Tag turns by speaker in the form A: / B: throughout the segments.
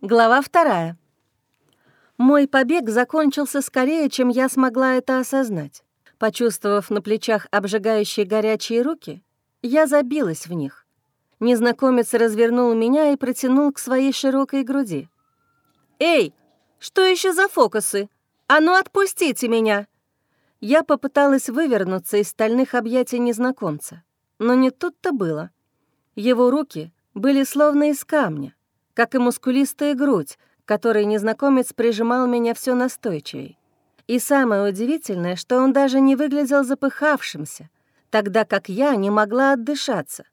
A: Глава вторая. Мой побег закончился скорее, чем я смогла это осознать. Почувствовав на плечах обжигающие горячие руки, я забилась в них. Незнакомец развернул меня и протянул к своей широкой груди. «Эй, что еще за фокусы? А ну отпустите меня!» Я попыталась вывернуться из стальных объятий незнакомца, но не тут-то было. Его руки были словно из камня как и мускулистая грудь, которой незнакомец прижимал меня все настойчивей. И самое удивительное, что он даже не выглядел запыхавшимся, тогда как я не могла отдышаться.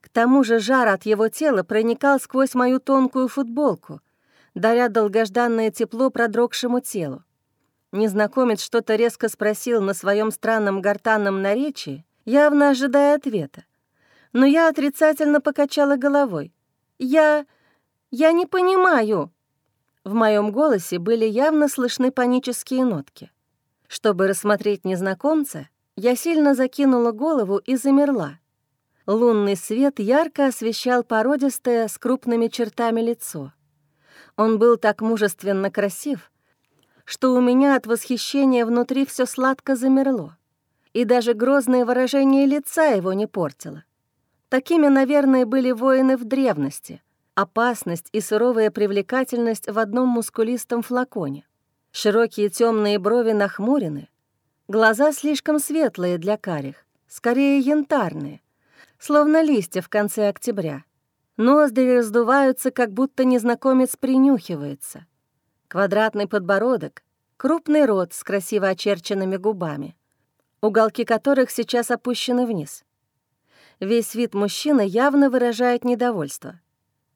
A: К тому же жар от его тела проникал сквозь мою тонкую футболку, даря долгожданное тепло продрогшему телу. Незнакомец что-то резко спросил на своем странном гортанном наречии, явно ожидая ответа. Но я отрицательно покачала головой. «Я... «Я не понимаю». В моем голосе были явно слышны панические нотки. Чтобы рассмотреть незнакомца, я сильно закинула голову и замерла. Лунный свет ярко освещал породистое с крупными чертами лицо. Он был так мужественно красив, что у меня от восхищения внутри все сладко замерло. И даже грозное выражение лица его не портило. Такими, наверное, были воины в древности — опасность и суровая привлекательность в одном мускулистом флаконе. Широкие темные брови нахмурены, глаза слишком светлые для карих, скорее янтарные, словно листья в конце октября. Ноздри раздуваются, как будто незнакомец принюхивается. Квадратный подбородок, крупный рот с красиво очерченными губами, уголки которых сейчас опущены вниз. Весь вид мужчины явно выражает недовольство.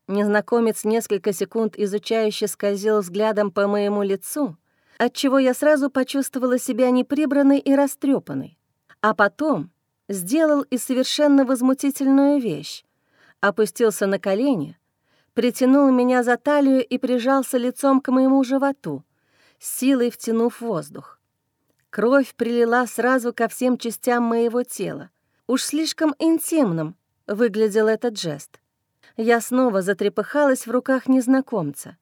A: Незнакомец несколько секунд изучающе скользил взглядом по моему лицу, отчего я сразу почувствовала себя неприбранной и растрепанной. А потом сделал и совершенно возмутительную вещь. Опустился на колени, притянул меня за талию и прижался лицом к моему животу, силой втянув воздух. Кровь прилила сразу ко всем частям моего тела. Уж слишком интимным выглядел этот жест я снова затрепыхалась в руках незнакомца.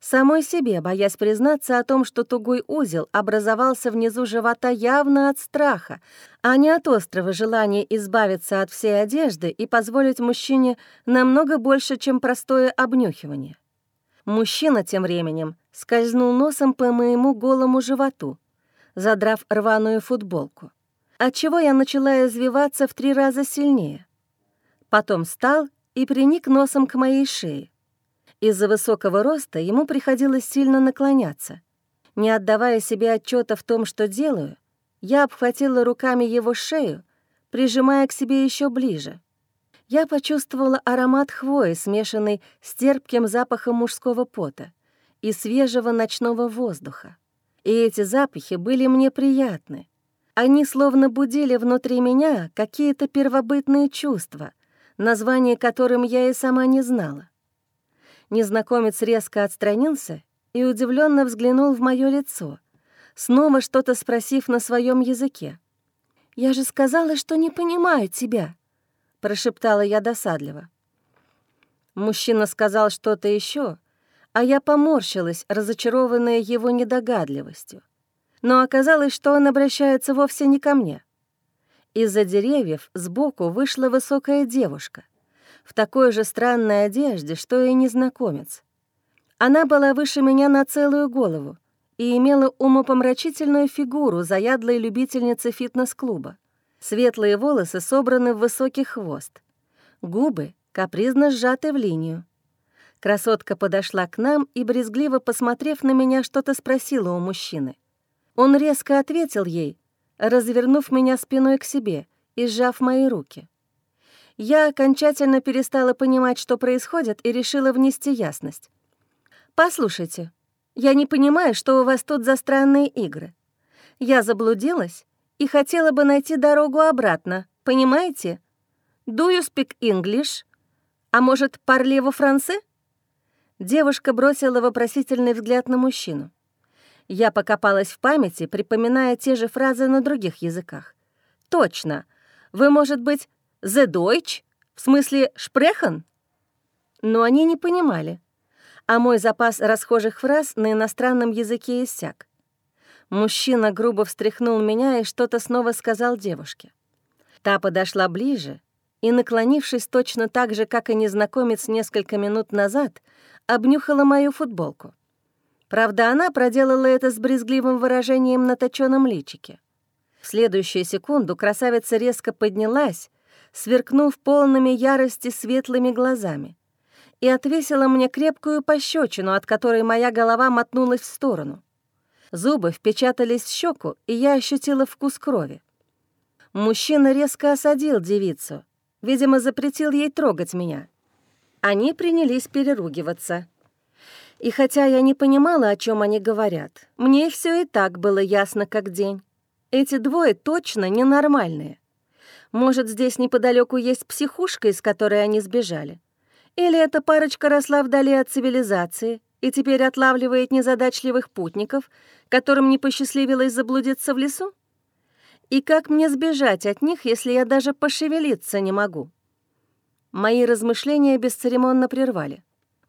A: Самой себе, боясь признаться о том, что тугой узел образовался внизу живота явно от страха, а не от острого желания избавиться от всей одежды и позволить мужчине намного больше, чем простое обнюхивание. Мужчина тем временем скользнул носом по моему голому животу, задрав рваную футболку, отчего я начала извиваться в три раза сильнее. Потом встал и приник носом к моей шее. Из-за высокого роста ему приходилось сильно наклоняться. Не отдавая себе отчета в том, что делаю, я обхватила руками его шею, прижимая к себе еще ближе. Я почувствовала аромат хвои, смешанный с терпким запахом мужского пота и свежего ночного воздуха. И эти запахи были мне приятны. Они словно будили внутри меня какие-то первобытные чувства — название которым я и сама не знала. Незнакомец резко отстранился и удивленно взглянул в мое лицо, снова что-то спросив на своем языке. «Я же сказала, что не понимаю тебя», — прошептала я досадливо. Мужчина сказал что-то еще, а я поморщилась, разочарованная его недогадливостью. Но оказалось, что он обращается вовсе не ко мне — из-за деревьев сбоку вышла высокая девушка в такой же странной одежде, что и незнакомец. Она была выше меня на целую голову и имела умопомрачительную фигуру заядлой любительницы фитнес-клуба. Светлые волосы собраны в высокий хвост, губы капризно сжаты в линию. Красотка подошла к нам и, брезгливо посмотрев на меня, что-то спросила у мужчины. Он резко ответил ей, развернув меня спиной к себе и сжав мои руки. Я окончательно перестала понимать, что происходит, и решила внести ясность. «Послушайте, я не понимаю, что у вас тут за странные игры. Я заблудилась и хотела бы найти дорогу обратно, понимаете? Do you speak English? А может, parlez-vous français?» Девушка бросила вопросительный взгляд на мужчину. Я покопалась в памяти, припоминая те же фразы на других языках. «Точно. Вы, может быть, «the Deutsch»? В смысле «шпрехен»?» Но они не понимали. а мой запас расхожих фраз на иностранном языке иссяк. Мужчина грубо встряхнул меня и что-то снова сказал девушке. Та подошла ближе и, наклонившись точно так же, как и незнакомец несколько минут назад, обнюхала мою футболку. Правда, она проделала это с брезгливым выражением на точёном личике. В следующую секунду красавица резко поднялась, сверкнув полными ярости светлыми глазами, и отвесила мне крепкую пощечину, от которой моя голова мотнулась в сторону. Зубы впечатались в щеку, и я ощутила вкус крови. Мужчина резко осадил девицу, видимо, запретил ей трогать меня. Они принялись переругиваться. И хотя я не понимала, о чем они говорят, мне все и так было ясно как день. Эти двое точно ненормальные. Может, здесь неподалеку есть психушка, из которой они сбежали? Или эта парочка росла вдали от цивилизации и теперь отлавливает незадачливых путников, которым не посчастливилось заблудиться в лесу? И как мне сбежать от них, если я даже пошевелиться не могу? Мои размышления бесцеремонно прервали.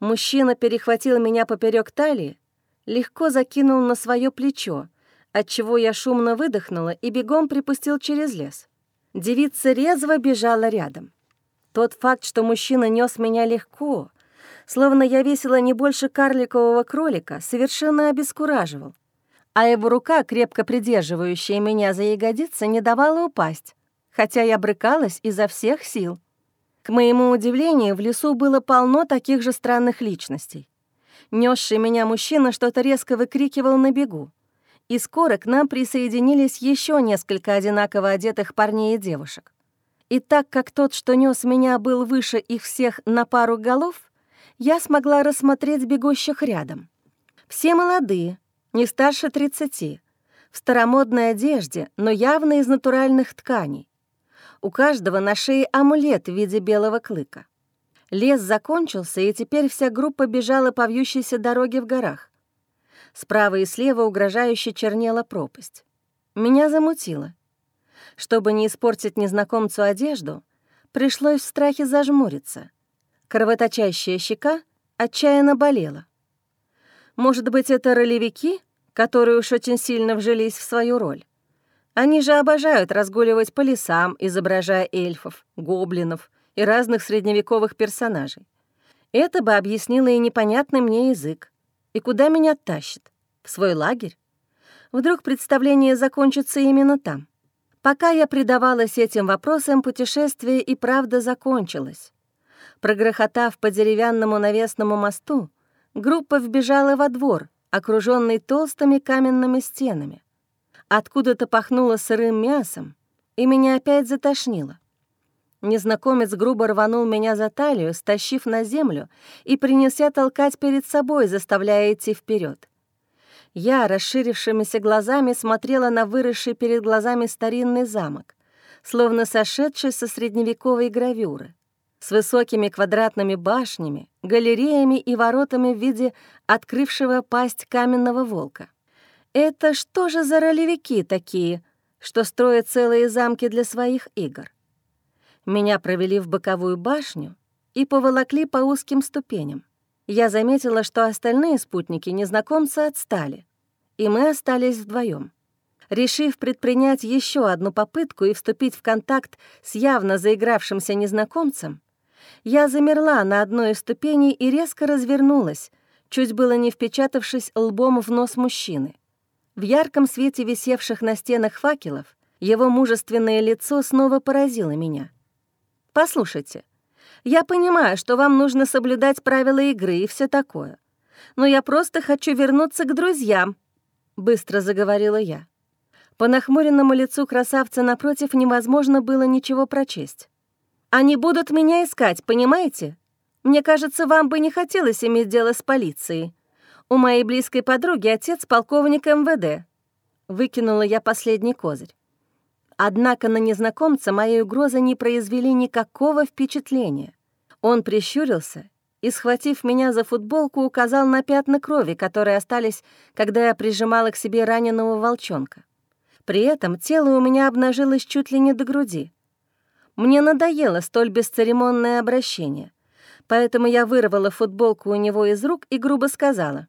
A: Мужчина перехватил меня поперек талии, легко закинул на свое плечо, отчего я шумно выдохнула и бегом припустил через лес. Девица резво бежала рядом. Тот факт, что мужчина нес меня легко, словно я весила не больше карликового кролика, совершенно обескураживал а его рука, крепко придерживающая меня за ягодицы, не давала упасть, хотя я брыкалась изо всех сил. К моему удивлению, в лесу было полно таких же странных личностей. Несший меня мужчина что-то резко выкрикивал на бегу, и скоро к нам присоединились еще несколько одинаково одетых парней и девушек. И так как тот, что нес меня, был выше их всех на пару голов, я смогла рассмотреть бегущих рядом. Все молодые, не старше 30, в старомодной одежде, но явно из натуральных тканей. У каждого на шее амулет в виде белого клыка. Лес закончился, и теперь вся группа бежала по вьющейся дороге в горах. Справа и слева угрожающе чернела пропасть. Меня замутило. Чтобы не испортить незнакомцу одежду, пришлось в страхе зажмуриться. Кровоточащая щека отчаянно болела. Может быть, это ролевики, которые уж очень сильно вжились в свою роль? Они же обожают разгуливать по лесам, изображая эльфов, гоблинов и разных средневековых персонажей. Это бы объяснило и непонятный мне язык. И куда меня тащит? В свой лагерь? Вдруг представление закончится именно там. Пока я предавалась этим вопросам, путешествие и правда закончилось. Прогрохотав по деревянному навесному мосту, группа вбежала во двор, окруженный толстыми каменными стенами. Откуда-то пахнуло сырым мясом, и меня опять затошнило. Незнакомец грубо рванул меня за талию, стащив на землю и принеся толкать перед собой, заставляя идти вперед. Я, расширившимися глазами, смотрела на выросший перед глазами старинный замок, словно сошедший со средневековой гравюры с высокими квадратными башнями, галереями и воротами в виде открывшего пасть каменного волка. Это что же за ролевики такие, что строят целые замки для своих игр? Меня провели в боковую башню и поволокли по узким ступеням. Я заметила, что остальные спутники незнакомца отстали, и мы остались вдвоем. Решив предпринять еще одну попытку и вступить в контакт с явно заигравшимся незнакомцем, я замерла на одной из ступеней и резко развернулась, чуть было не впечатавшись лбом в нос мужчины. В ярком свете висевших на стенах факелов его мужественное лицо снова поразило меня. «Послушайте, я понимаю, что вам нужно соблюдать правила игры и все такое, но я просто хочу вернуться к друзьям», — быстро заговорила я. По нахмуренному лицу красавца напротив невозможно было ничего прочесть. Они будут меня искать, понимаете? Мне кажется, вам бы не хотелось иметь дело с полицией. У моей близкой подруги отец полковник МВД. Выкинула я последний козырь. Однако на незнакомца мои угрозы не произвели никакого впечатления. Он прищурился и, схватив меня за футболку, указал на пятна крови, которые остались, когда я прижимала к себе раненого волчонка. При этом тело у меня обнажилось чуть ли не до груди. Мне надоело столь бесцеремонное обращение, Поэтому я вырвала футболку у него из рук и грубо сказала.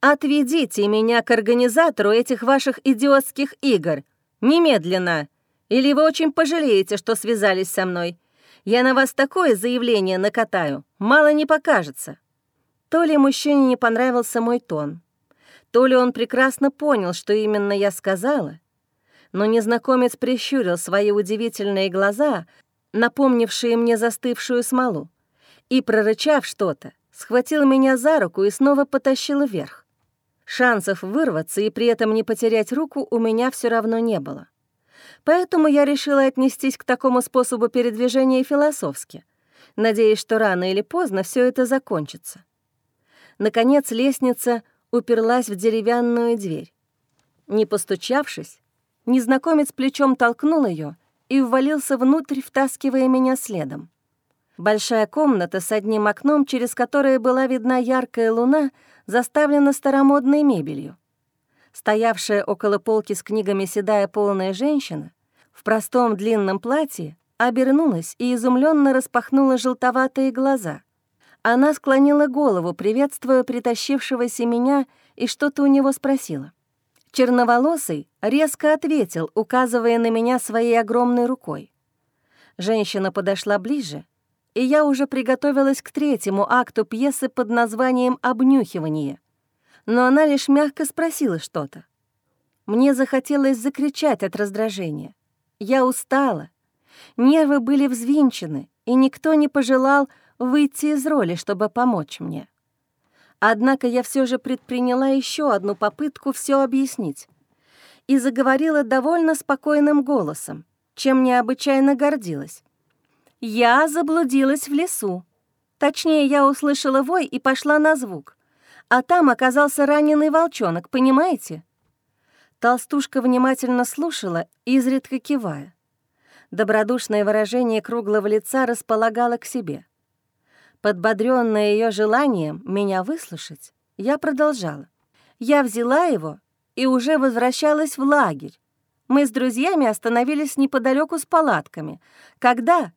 A: «Отведите меня к организатору этих ваших идиотских игр. Немедленно. Или вы очень пожалеете, что связались со мной. Я на вас такое заявление накатаю. Мало не покажется». То ли мужчине не понравился мой тон, то ли он прекрасно понял, что именно я сказала, но незнакомец прищурил свои удивительные глаза, напомнившие мне застывшую смолу, и, прорычав что-то, схватил меня за руку и снова потащил вверх. Шансов вырваться и при этом не потерять руку у меня все равно не было. Поэтому я решила отнестись к такому способу передвижения философски, надеясь, что рано или поздно все это закончится. Наконец лестница уперлась в деревянную дверь. Не постучавшись, незнакомец плечом толкнул ее и ввалился внутрь, втаскивая меня следом. Большая комната с одним окном, через которое была видна яркая луна, заставлена старомодной мебелью. Стоявшая около полки с книгами седая полная женщина в простом длинном платье обернулась и изумленно распахнула желтоватые глаза. Она склонила голову, приветствуя притащившегося меня, и что-то у него спросила. Черноволосый резко ответил, указывая на меня своей огромной рукой. Женщина подошла ближе, и я уже приготовилась к третьему акту пьесы под названием «Обнюхивание». Но она лишь мягко спросила что-то. Мне захотелось закричать от раздражения. Я устала. Нервы были взвинчены, и никто не пожелал выйти из роли, чтобы помочь мне. Однако я все же предприняла еще одну попытку все объяснить и заговорила довольно спокойным голосом, чем необычайно гордилась. Я заблудилась в лесу. Точнее, я услышала вой и пошла на звук. А там оказался раненый волчонок, понимаете? Толстушка внимательно слушала, изредка кивая. Добродушное выражение круглого лица располагало к себе. Подбодрённая ее желанием меня выслушать, я продолжала. Я взяла его и уже возвращалась в лагерь. Мы с друзьями остановились неподалеку с палатками, когда...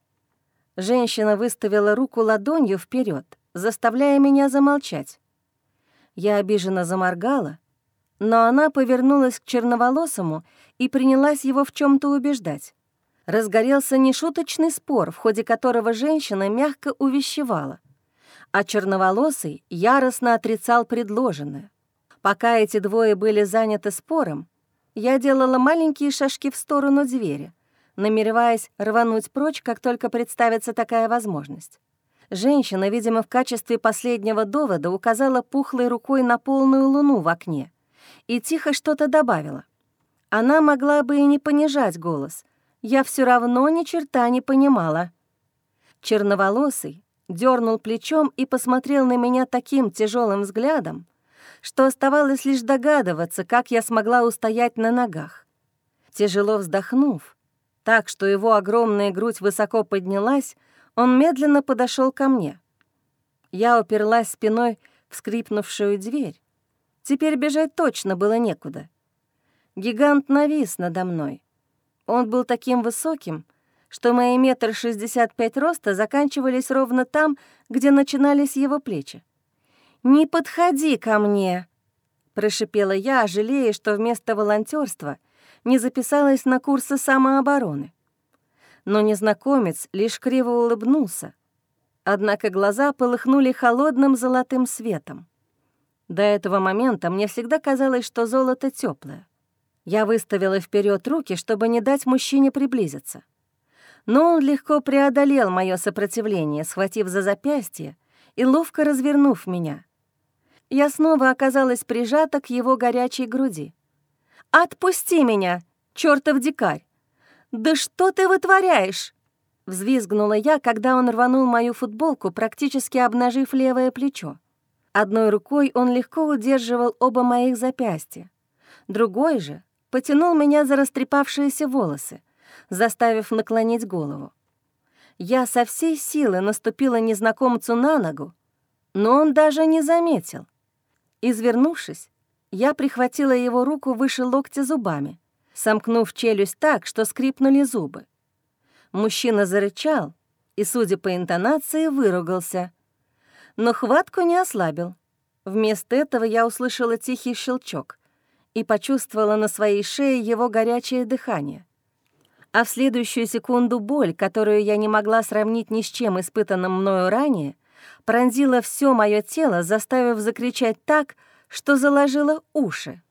A: Женщина выставила руку ладонью вперед, заставляя меня замолчать. Я обиженно заморгала, но она повернулась к черноволосому и принялась его в чем то убеждать разгорелся нешуточный спор, в ходе которого женщина мягко увещевала, а черноволосый яростно отрицал предложенное. Пока эти двое были заняты спором, я делала маленькие шажки в сторону двери, намереваясь рвануть прочь, как только представится такая возможность. Женщина, видимо, в качестве последнего довода указала пухлой рукой на полную луну в окне и тихо что-то добавила. Она могла бы и не понижать голос, я все равно ни черта не понимала. Черноволосый дернул плечом и посмотрел на меня таким тяжелым взглядом, что оставалось лишь догадываться, как я смогла устоять на ногах. Тяжело вздохнув, так что его огромная грудь высоко поднялась, он медленно подошел ко мне. Я уперлась спиной в скрипнувшую дверь. Теперь бежать точно было некуда. Гигант навис надо мной. Он был таким высоким, что мои метр шестьдесят пять роста заканчивались ровно там, где начинались его плечи. «Не подходи ко мне!» — прошипела я, жалея, что вместо волонтерства не записалась на курсы самообороны. Но незнакомец лишь криво улыбнулся, однако глаза полыхнули холодным золотым светом. До этого момента мне всегда казалось, что золото теплое. Я выставила вперед руки, чтобы не дать мужчине приблизиться. Но он легко преодолел мое сопротивление, схватив за запястье и ловко развернув меня. Я снова оказалась прижата к его горячей груди. «Отпусти меня, чертов дикарь! Да что ты вытворяешь?» Взвизгнула я, когда он рванул мою футболку, практически обнажив левое плечо. Одной рукой он легко удерживал оба моих запястья. Другой же потянул меня за растрепавшиеся волосы, заставив наклонить голову. Я со всей силы наступила незнакомцу на ногу, но он даже не заметил. Извернувшись, я прихватила его руку выше локтя зубами, сомкнув челюсть так, что скрипнули зубы. Мужчина зарычал и, судя по интонации, выругался, но хватку не ослабил. Вместо этого я услышала тихий щелчок и почувствовала на своей шее его горячее дыхание. А в следующую секунду боль, которую я не могла сравнить ни с чем испытанным мною ранее, пронзила все мое тело, заставив закричать так, что заложила уши.